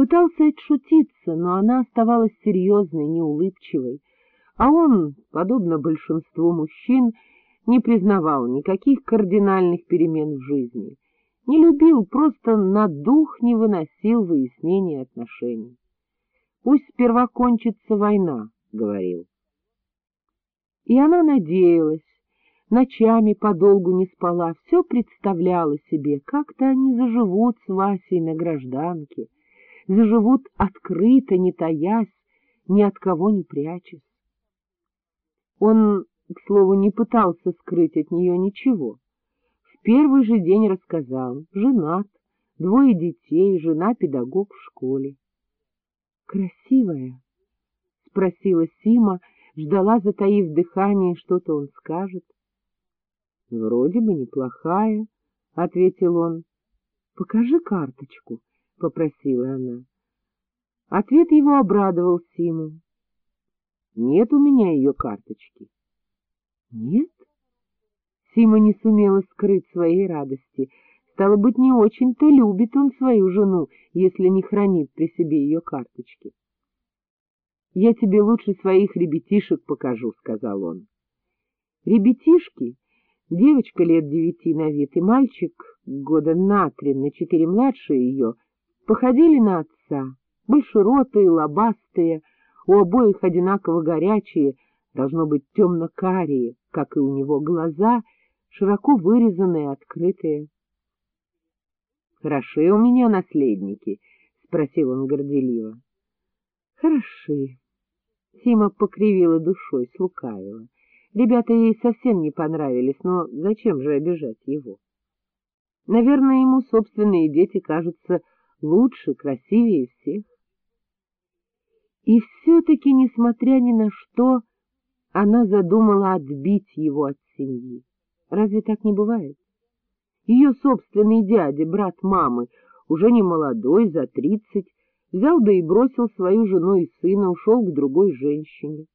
Пытался отшутиться, но она оставалась серьезной, неулыбчивой, а он, подобно большинству мужчин, не признавал никаких кардинальных перемен в жизни, не любил, просто на дух не выносил выяснения отношений. «Пусть сперва кончится война», — говорил. И она надеялась, ночами подолгу не спала, все представляла себе, как-то они заживут с Васей на гражданке, заживут открыто, не таясь, ни от кого не прячась. Он, к слову, не пытался скрыть от нее ничего. В первый же день рассказал, женат, двое детей, жена педагог в школе. — Красивая? — спросила Сима, ждала, затаив дыхание, что-то он скажет. — Вроде бы неплохая, — ответил он. — Покажи карточку, — попросила она. Ответ его обрадовал Симу. — Нет у меня ее карточки. — Нет? Сима не сумела скрыть своей радости. Стало быть, не очень-то любит он свою жену, если не хранит при себе ее карточки. — Я тебе лучше своих ребятишек покажу, — сказал он. Ребятишки Девочка лет девяти на вид и мальчик, года на три, на четыре младше ее, походили на отца, большеротые, лобастые, у обоих одинаково горячие, должно быть темно-карие, как и у него глаза, широко вырезанные, открытые. — Хороши у меня наследники? — спросил он горделиво. — Хороши. Сима покривила душой, слукавила. Ребята ей совсем не понравились, но зачем же обижать его? Наверное, ему собственные дети кажутся лучше, красивее всех. И все-таки, несмотря ни на что, она задумала отбить его от семьи. Разве так не бывает? Ее собственный дядя, брат мамы, уже не молодой, за тридцать, взял да и бросил свою жену и сына, ушел к другой женщине.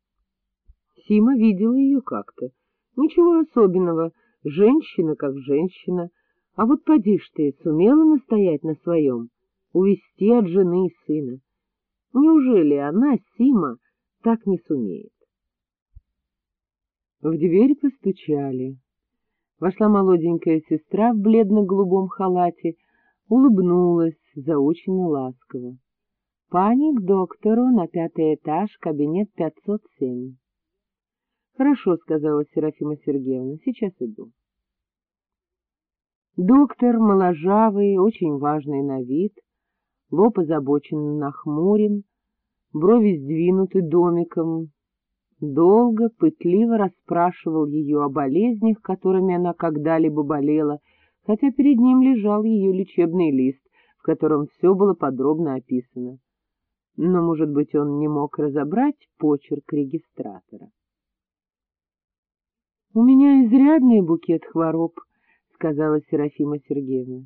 Сима видела ее как-то. Ничего особенного, женщина как женщина. А вот поди ж ты, сумела настоять на своем, увести от жены и сына. Неужели она, Сима, так не сумеет? В дверь постучали. Вошла молоденькая сестра в бледно-голубом халате, улыбнулась заочно ласково. — Пани к доктору на пятый этаж, кабинет 507. — Хорошо, — сказала Серафима Сергеевна, — сейчас иду. Доктор, моложавый, очень важный на вид, лоб озабоченно нахмурен, брови сдвинуты домиком, долго, пытливо расспрашивал ее о болезнях, которыми она когда-либо болела, хотя перед ним лежал ее лечебный лист, в котором все было подробно описано. Но, может быть, он не мог разобрать почерк регистратора. — У меня изрядный букет хвороб, — сказала Серафима Сергеевна.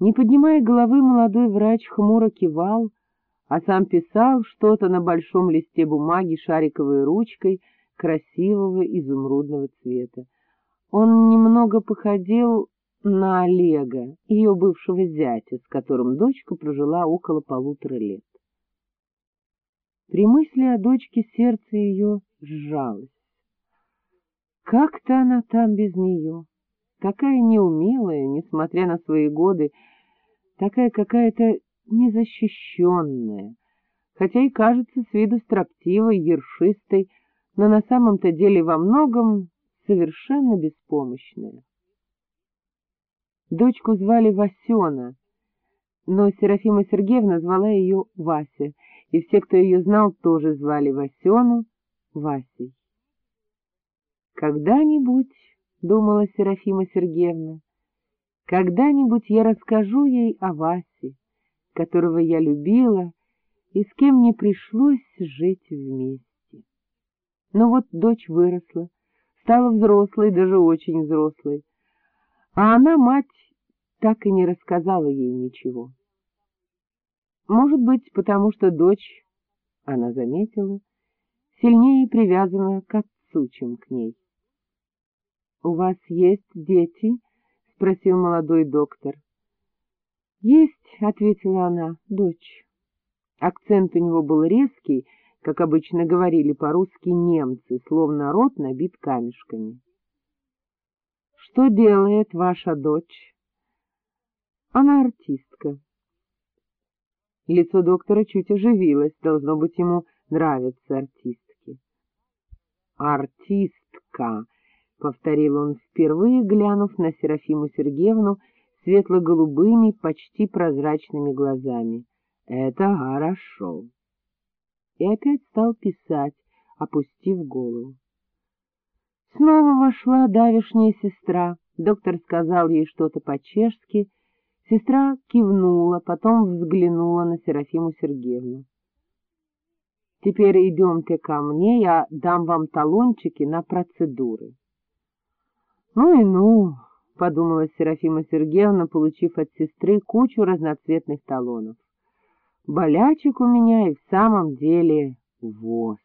Не поднимая головы, молодой врач хмуро кивал, а сам писал что-то на большом листе бумаги шариковой ручкой красивого изумрудного цвета. Он немного походил на Олега, ее бывшего зятя, с которым дочка прожила около полутора лет. При мысли о дочке сердце ее сжалось. Как-то она там без нее, такая неумелая, несмотря на свои годы, такая какая-то незащищенная, хотя и кажется с виду строптивой, ершистой, но на самом-то деле во многом совершенно беспомощная. Дочку звали Васена, но Серафима Сергеевна звала ее Вася, и все, кто ее знал, тоже звали Васену Васей. «Когда-нибудь, — думала Серафима Сергеевна, — когда-нибудь я расскажу ей о Васе, которого я любила и с кем мне пришлось жить вместе. Но вот дочь выросла, стала взрослой, даже очень взрослой, а она, мать, так и не рассказала ей ничего. Может быть, потому что дочь, она заметила, сильнее привязана к отцу, чем к ней. — У вас есть дети? — спросил молодой доктор. — Есть, — ответила она, — дочь. Акцент у него был резкий, как обычно говорили по-русски немцы, словно рот набит камешками. — Что делает ваша дочь? — Она артистка. Лицо доктора чуть оживилось, должно быть, ему нравятся артистки. — Артистка, — повторил он, впервые глянув на Серафиму Сергеевну светло-голубыми, почти прозрачными глазами. — Это хорошо. И опять стал писать, опустив голову. Снова вошла давишняя сестра. Доктор сказал ей что-то по-чешски. Сестра кивнула, потом взглянула на Серафиму Сергеевну. — Теперь идемте ко мне, я дам вам талончики на процедуры. — Ну и ну, — подумала Серафима Сергеевна, получив от сестры кучу разноцветных талонов. — Болячек у меня и в самом деле воз.